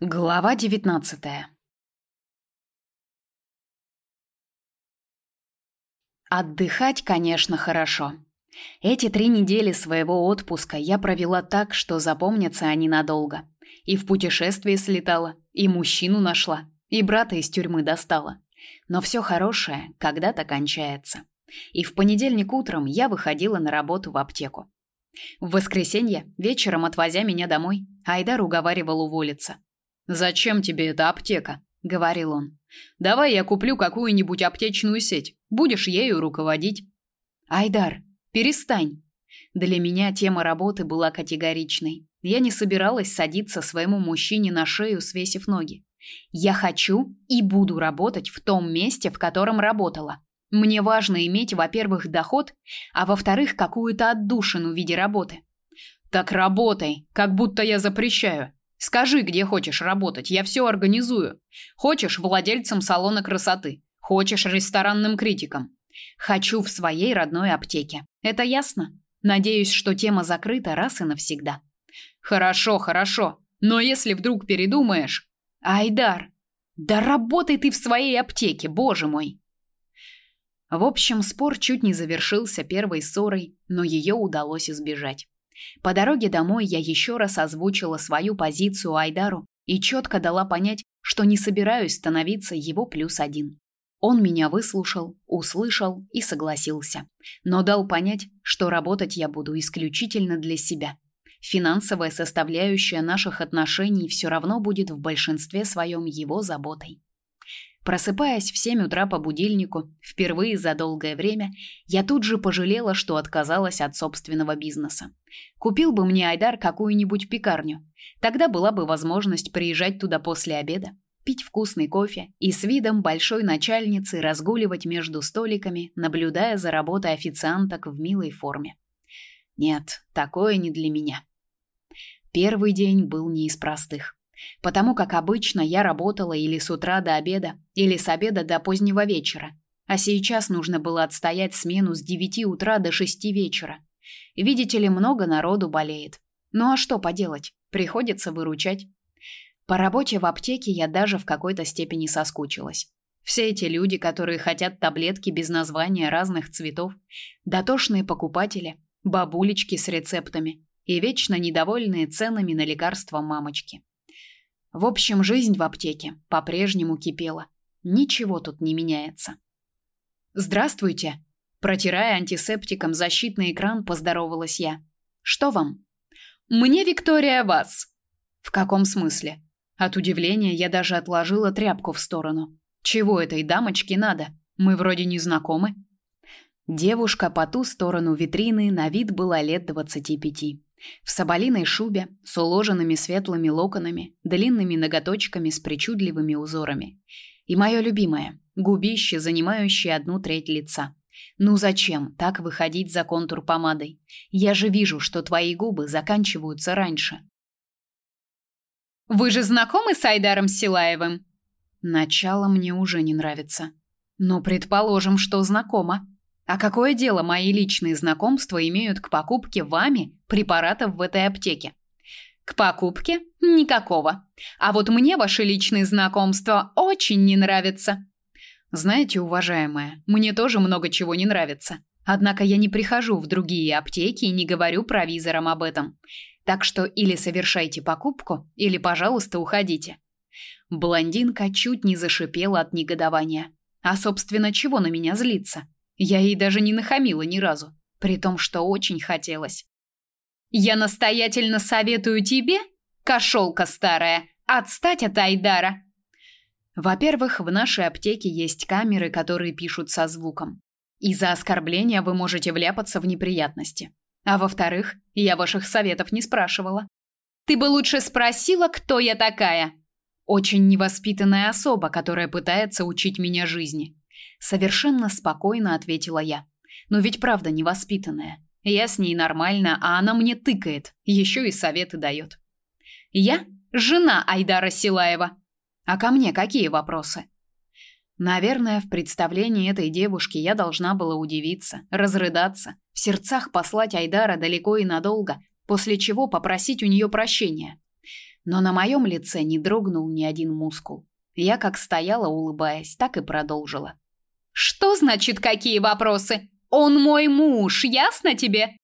Глава 19. Отдыхать, конечно, хорошо. Эти три недели своего отпуска я провела так, что запомнятся они надолго. И в путешествие слетала, и мужчину нашла, и брата из тюрьмы достала. Но все хорошее когда-то кончается. И в понедельник утром я выходила на работу в аптеку. В воскресенье, вечером отвозя меня домой, Айдар уговаривал уволиться. Зачем тебе эта аптека? говорил он. Давай я куплю какую-нибудь аптечную сеть. Будешь ею руководить. Айдар, перестань. Для меня тема работы была категоричной. Я не собиралась садиться своему мужчине на шею, свесив ноги. Я хочу и буду работать в том месте, в котором работала. Мне важно иметь, во-первых, доход, а во-вторых, какую-то отдушину в виде работы. Так работай, как будто я запрещаю. Скажи, где хочешь работать, я все организую. Хочешь владельцем салона красоты, хочешь ресторанным критиком. Хочу в своей родной аптеке. Это ясно? Надеюсь, что тема закрыта раз и навсегда. Хорошо, хорошо. Но если вдруг передумаешь, Айдар, да работай ты в своей аптеке, боже мой. В общем, спор чуть не завершился первой ссорой, но ее удалось избежать. По дороге домой я еще раз озвучила свою позицию Айдару и четко дала понять, что не собираюсь становиться его плюс один. Он меня выслушал, услышал и согласился, но дал понять, что работать я буду исключительно для себя. Финансовая составляющая наших отношений все равно будет в большинстве своем его заботой. Просыпаясь в 7 утра по будильнику, впервые за долгое время, я тут же пожалела, что отказалась от собственного бизнеса. Купил бы мне Айдар какую-нибудь пекарню. Тогда была бы возможность приезжать туда после обеда, пить вкусный кофе и с видом большой начальницы разгуливать между столиками, наблюдая за работой официанток в милой форме. Нет, такое не для меня. Первый день был не из простых. Потому как обычно я работала или с утра до обеда, или с обеда до позднего вечера. А сейчас нужно было отстоять смену с 9 утра до 6 вечера. Видите ли, много народу болеет. Ну а что поделать? Приходится выручать. По работе в аптеке я даже в какой-то степени соскучилась. Все эти люди, которые хотят таблетки без названия разных цветов, дотошные покупатели, бабулечки с рецептами и вечно недовольные ценами на лекарства мамочки. В общем, жизнь в аптеке по-прежнему кипела. Ничего тут не меняется. Здравствуйте, протирая антисептиком защитный экран, поздоровалась я. Что вам? Мне Виктория вас. В каком смысле? От удивления я даже отложила тряпку в сторону. Чего этой дамочке надо? Мы вроде не знакомы. Девушка по ту сторону витрины на вид была лет двадцати пяти. В соболиной шубе с уложенными светлыми локонами, длинными ноготочками с причудливыми узорами. И мое любимое губище, занимающее одну треть лица. Ну зачем так выходить за контур помадой? Я же вижу, что твои губы заканчиваются раньше. Вы же знакомы с Айдаром Силаевым? Начало мне уже не нравится. Но предположим, что знакома. А какое дело мои личные знакомства имеют к покупке вами препаратов в этой аптеке? К покупке никакого. А вот мне ваши личные знакомства очень не нравятся. Знаете, уважаемая, мне тоже много чего не нравится. Однако я не прихожу в другие аптеки и не говорю провизорам об этом. Так что или совершайте покупку, или, пожалуйста, уходите. Блондинка чуть не зашипела от негодования. А собственно, чего на меня злиться? Я ей даже не нахамила ни разу, при том, что очень хотелось. Я настоятельно советую тебе, кошелка старая, отстать от Айдара. Во-первых, в нашей аптеке есть камеры, которые пишут со звуком. И за оскорбление вы можете вляпаться в неприятности. А во-вторых, я ваших советов не спрашивала. Ты бы лучше спросила, кто я такая. Очень невоспитанная особа, которая пытается учить меня жизни. Совершенно спокойно ответила я. Но ведь правда невоспитанная. Я с ней нормально, а она мне тыкает, еще и советы дает. Я жена Айдара Силаева. А ко мне какие вопросы? Наверное, в представлении этой девушки я должна была удивиться, разрыдаться, в сердцах послать Айдара далеко и надолго, после чего попросить у нее прощения. Но на моем лице не дрогнул ни один мускул. Я как стояла, улыбаясь, так и продолжила. Что значит какие вопросы? Он мой муж, ясно тебе?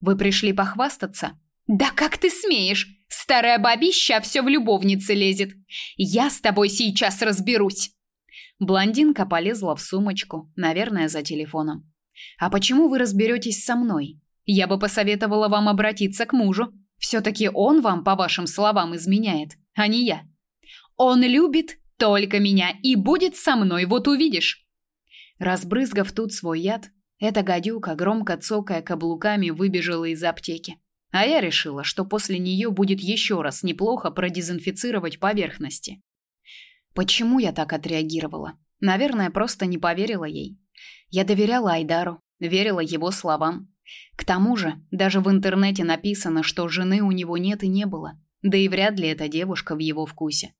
Вы пришли похвастаться? Да как ты смеешь? Старая бабища все в любовнице лезет. Я с тобой сейчас разберусь. Блондинка полезла в сумочку, наверное, за телефоном. А почему вы разберетесь со мной? Я бы посоветовала вам обратиться к мужу. все таки он вам, по вашим словам, изменяет, а не я. Он любит только меня и будет со мной, вот увидишь. Разбрызгав тут свой яд, эта гадюка, громко цокая каблуками, выбежала из аптеки. А я решила, что после нее будет еще раз неплохо продезинфицировать поверхности. Почему я так отреагировала? Наверное, просто не поверила ей. Я доверяла Айдару, верила его словам. К тому же, даже в интернете написано, что жены у него нет и не было. Да и вряд ли эта девушка в его вкусе.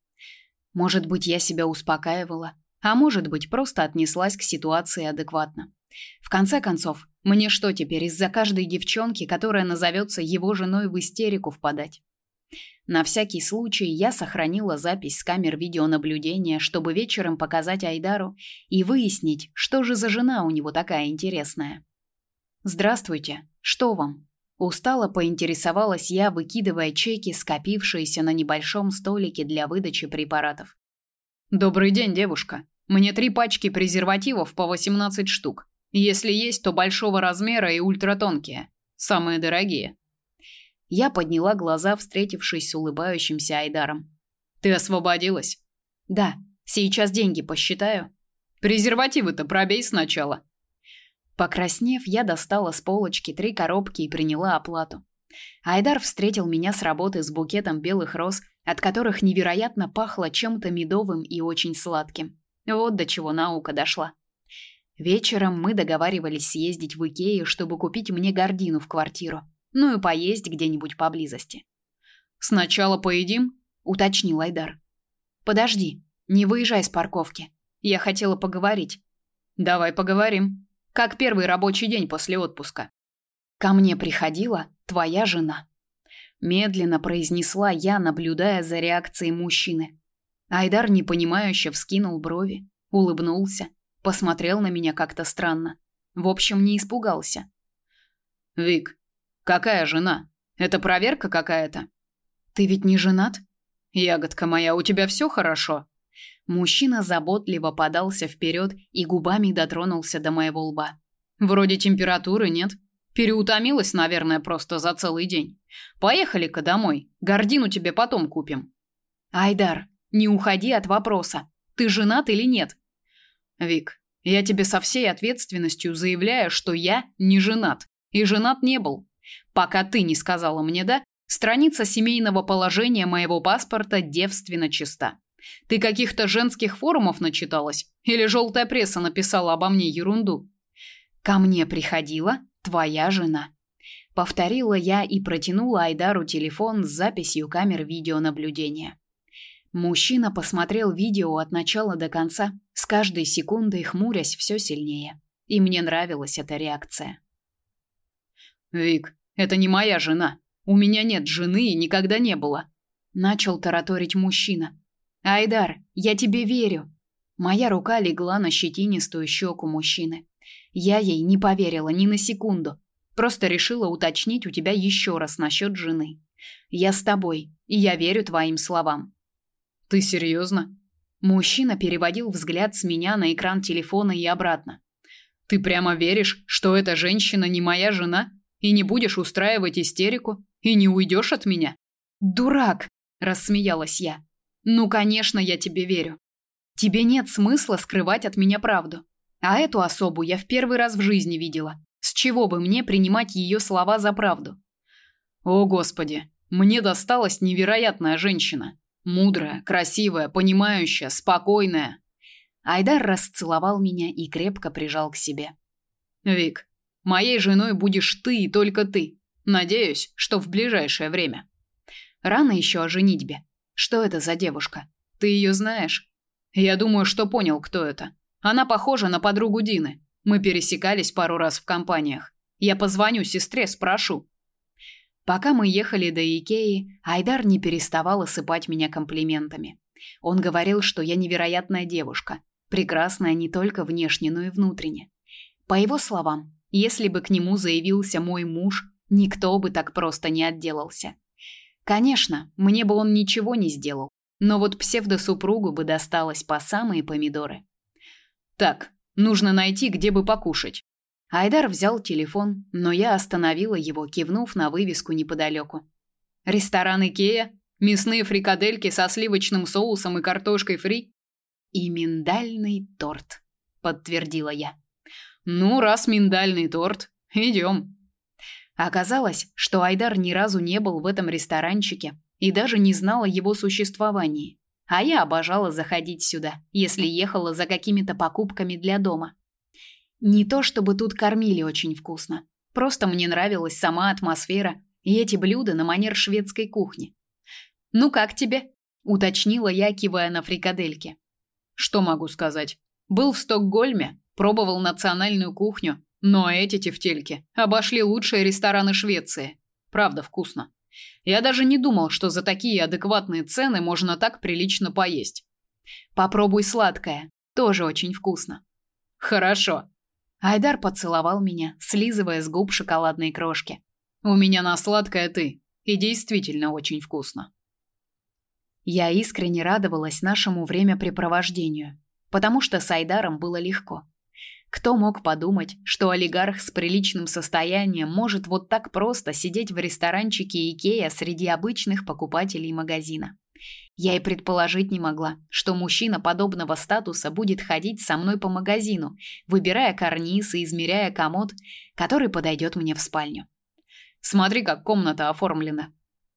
Может быть, я себя успокаивала, а может быть, просто отнеслась к ситуации адекватно. В конце концов, мне что теперь из-за каждой девчонки, которая назовется его женой, в истерику впадать? На всякий случай я сохранила запись с камер видеонаблюдения, чтобы вечером показать Айдару и выяснить, что же за жена у него такая интересная. Здравствуйте. Что вам? Устало поинтересовалась я, выкидывая чеки, скопившиеся на небольшом столике для выдачи препаратов. Добрый день, девушка. Мне три пачки презервативов по 18 штук. Если есть, то большого размера и ультратонкие, самые дорогие. Я подняла глаза, встретившись с улыбающимся Айдаром. Ты освободилась? Да. Сейчас деньги посчитаю. Презервативы-то пробей сначала. Покраснев, я достала с полочки три коробки и приняла оплату. Айдар встретил меня с работы с букетом белых роз, от которых невероятно пахло чем-то медовым и очень сладким. Вот до чего наука дошла. Вечером мы договаривались съездить в Икею, чтобы купить мне гардину в квартиру ну и поесть где-нибудь поблизости. Сначала поедим, уточнил Айдар. Подожди, не выезжай с парковки. Я хотела поговорить. Давай поговорим. Как первый рабочий день после отпуска? Ко мне приходила твоя жена. Медленно произнесла я, наблюдая за реакцией мужчины. Айдар непонимающе вскинул брови, улыбнулся, посмотрел на меня как-то странно. В общем, не испугался. Вик, Какая жена? Это проверка какая-то? Ты ведь не женат? Ягодка моя, у тебя все хорошо? Мужчина заботливо подался вперед и губами дотронулся до моего лба. Вроде температуры нет. Переутомилась, наверное, просто за целый день. Поехали-ка домой. Гордину тебе потом купим. Айдар, не уходи от вопроса. Ты женат или нет? Вик, я тебе со всей ответственностью заявляю, что я не женат. И женат не был. Пока ты не сказала мне «да», страница семейного положения моего паспорта девственно чиста. Ты каких-то женских форумов начиталась? Или желтая пресса написала обо мне ерунду? Ко мне приходила твоя жена. Повторила я и протянула Айдару телефон с записью камер видеонаблюдения. Мужчина посмотрел видео от начала до конца, с каждой секундой хмурясь все сильнее. И мне нравилась эта реакция. Вик, это не моя жена. У меня нет жены и никогда не было, начал тараторить мужчина. Айдар, я тебе верю. Моя рука легла на щетинистую щеку мужчины. Я ей не поверила ни на секунду. Просто решила уточнить у тебя еще раз насчет жены. Я с тобой, и я верю твоим словам. Ты серьезно? Мужчина переводил взгляд с меня на экран телефона и обратно. Ты прямо веришь, что эта женщина не моя жена? И не будешь устраивать истерику? И не уйдешь от меня? Дурак, рассмеялась я. Ну, конечно, я тебе верю. Тебе нет смысла скрывать от меня правду. А эту особу я в первый раз в жизни видела. С чего бы мне принимать ее слова за правду? О, господи, мне досталась невероятная женщина. Мудрая, красивая, понимающая, спокойная. Айдар расцеловал меня и крепко прижал к себе. Вик, Моей женой будешь ты и только ты. Надеюсь, что в ближайшее время. Рано еще о женитьбе. Что это за девушка? Ты ее знаешь? Я думаю, что понял, кто это. Она похожа на подругу Дины. Мы пересекались пару раз в компаниях. Я позвоню сестре, спрошу. Пока мы ехали до Икеи, Айдар не переставал осыпать меня комплиментами. Он говорил, что я невероятная девушка, прекрасная не только внешне, но и внутренне. По его словам, если бы к нему заявился мой муж, никто бы так просто не отделался. Конечно, мне бы он ничего не сделал, но вот псевдосупругу бы досталось по самые помидоры. Так, нужно найти, где бы покушать. Айдар взял телефон, но я остановила его, кивнув на вывеску неподалеку. Ресторан Икея, мясные фрикадельки со сливочным соусом и картошкой фри и миндальный торт, подтвердила я. Ну, раз миндальный торт, идем. Оказалось, что Айдар ни разу не был в этом ресторанчике и даже не знал о его существовании. А я обожала заходить сюда, если ехала за какими-то покупками для дома. Не то чтобы тут кормили очень вкусно. Просто мне нравилась сама атмосфера и эти блюда на манер шведской кухни. «Ну как тебе?» – уточнила я, кивая на фрикадельки. «Что могу сказать? Был в Стокгольме, пробовал национальную кухню, но эти тефтельки обошли лучшие рестораны Швеции. Правда вкусно. Я даже не думал, что за такие адекватные цены можно так прилично поесть. Попробуй сладкое, тоже очень вкусно. Хорошо, Айдар поцеловал меня, слизывая с губ шоколадные крошки. У меня на сладкое ты, и действительно очень вкусно. Я искренне радовалась нашему времяпрепровождению, потому что с Айдаром было легко. Кто мог подумать, что олигарх с приличным состоянием может вот так просто сидеть в ресторанчике Икея среди обычных покупателей магазина? Я и предположить не могла, что мужчина подобного статуса будет ходить со мной по магазину, выбирая карниз и измеряя комод, который подойдет мне в спальню. Смотри, как комната оформлена.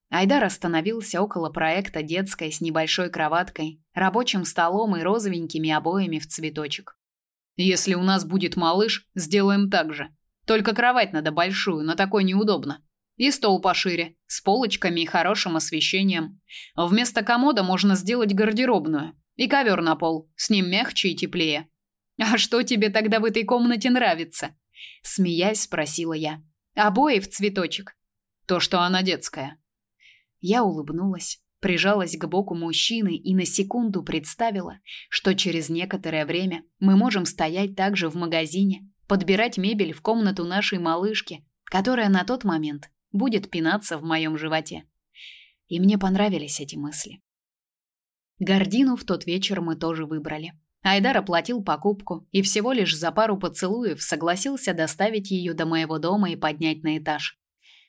Айдар остановился около проекта детской с небольшой кроваткой, рабочим столом и розовенькими обоями в цветочек. Если у нас будет малыш, сделаем так же. Только кровать надо большую, но такой неудобно. И стол пошире, с полочками и хорошим освещением. Вместо комода можно сделать гардеробную. И ковер на пол, с ним мягче и теплее. А что тебе тогда в этой комнате нравится? смеясь спросила я. Обои в цветочек. То, что она детская. Я улыбнулась, прижалась к боку мужчины и на секунду представила, что через некоторое время мы можем стоять также в магазине, подбирать мебель в комнату нашей малышки, которая на тот момент будет пинаться в моем животе. И мне понравились эти мысли. Гордину в тот вечер мы тоже выбрали. Айдар оплатил покупку и всего лишь за пару поцелуев согласился доставить ее до моего дома и поднять на этаж.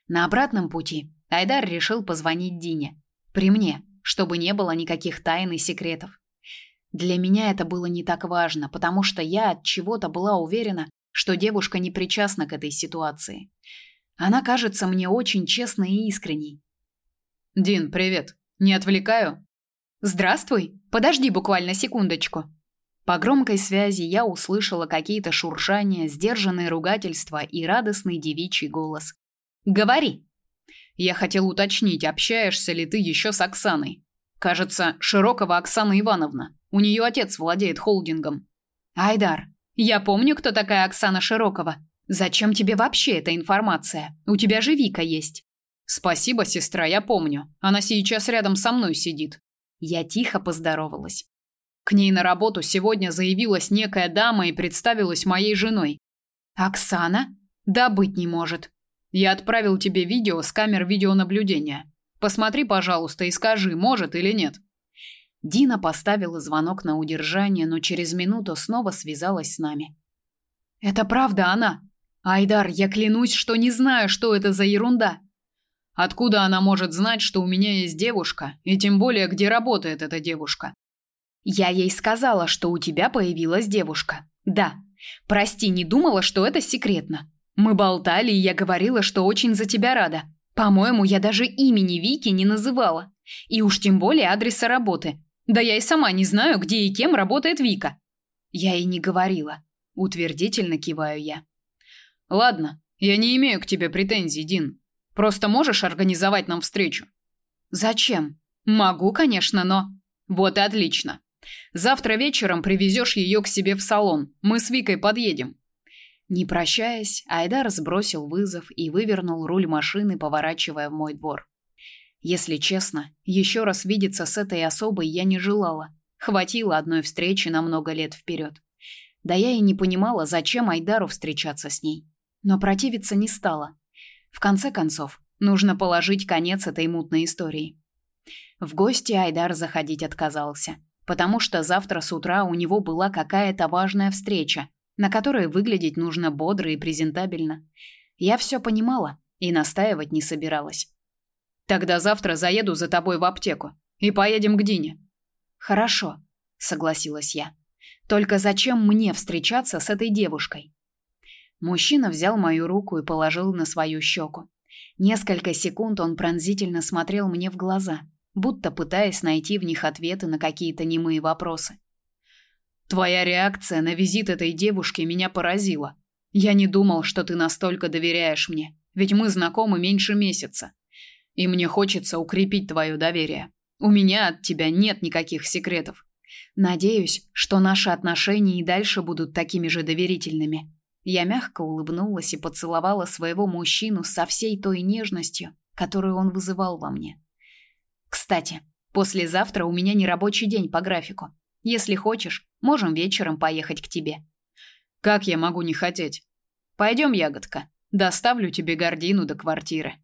На обратном пути Айдар решил позвонить Дине. При мне, чтобы не было никаких тайн и секретов. Для меня это было не так важно, потому что я от чего-то была уверена, что девушка не причастна к этой ситуации. Она кажется мне очень честной и искренней. Дин, привет. Не отвлекаю? Здравствуй. Подожди буквально секундочку. По громкой связи я услышала какие-то шуршания, сдержанные ругательства и радостный девичий голос. Говори. Я хотел уточнить, общаешься ли ты еще с Оксаной? Кажется, Широкова Оксана Ивановна. У нее отец владеет холдингом. Айдар, я помню, кто такая Оксана Широкова. Зачем тебе вообще эта информация? У тебя же Вика есть. Спасибо, сестра, я помню. Она сейчас рядом со мной сидит. Я тихо поздоровалась. К ней на работу сегодня заявилась некая дама и представилась моей женой. Оксана? Да быть не может. Я отправил тебе видео с камер видеонаблюдения. Посмотри, пожалуйста, и скажи, может или нет. Дина поставила звонок на удержание, но через минуту снова связалась с нами. Это правда она? Айдар, я клянусь, что не знаю, что это за ерунда. Откуда она может знать, что у меня есть девушка, и тем более, где работает эта девушка? Я ей сказала, что у тебя появилась девушка. Да. Прости, не думала, что это секретно. Мы болтали, и я говорила, что очень за тебя рада. По-моему, я даже имени Вики не называла. И уж тем более адреса работы. Да я и сама не знаю, где и кем работает Вика. Я и не говорила. Утвердительно киваю я. Ладно, я не имею к тебе претензий, Дин. Просто можешь организовать нам встречу? Зачем? Могу, конечно, но Вот и отлично. Завтра вечером привезешь ее к себе в салон. Мы с Викой подъедем. Не прощаясь, Айдар сбросил вызов и вывернул руль машины, поворачивая в мой двор. Если честно, еще раз видеться с этой особой я не желала. Хватило одной встречи на много лет вперед. Да я и не понимала, зачем Айдару встречаться с ней. Но противиться не стала. В конце концов, нужно положить конец этой мутной истории. В гости Айдар заходить отказался, потому что завтра с утра у него была какая-то важная встреча, на которой выглядеть нужно бодро и презентабельно. Я все понимала и настаивать не собиралась. Тогда завтра заеду за тобой в аптеку и поедем к Дине. Хорошо, согласилась я. Только зачем мне встречаться с этой девушкой? Мужчина взял мою руку и положил на свою щеку. Несколько секунд он пронзительно смотрел мне в глаза, будто пытаясь найти в них ответы на какие-то немые вопросы. Твоя реакция на визит этой девушки меня поразила. Я не думал, что ты настолько доверяешь мне, ведь мы знакомы меньше месяца. И мне хочется укрепить твое доверие. У меня от тебя нет никаких секретов. Надеюсь, что наши отношения и дальше будут такими же доверительными. Я мягко улыбнулась и поцеловала своего мужчину со всей той нежностью, которую он вызывал во мне. Кстати, послезавтра у меня не рабочий день по графику. Если хочешь, можем вечером поехать к тебе. Как я могу не хотеть? Пойдем, ягодка. Доставлю тебе гордину до квартиры.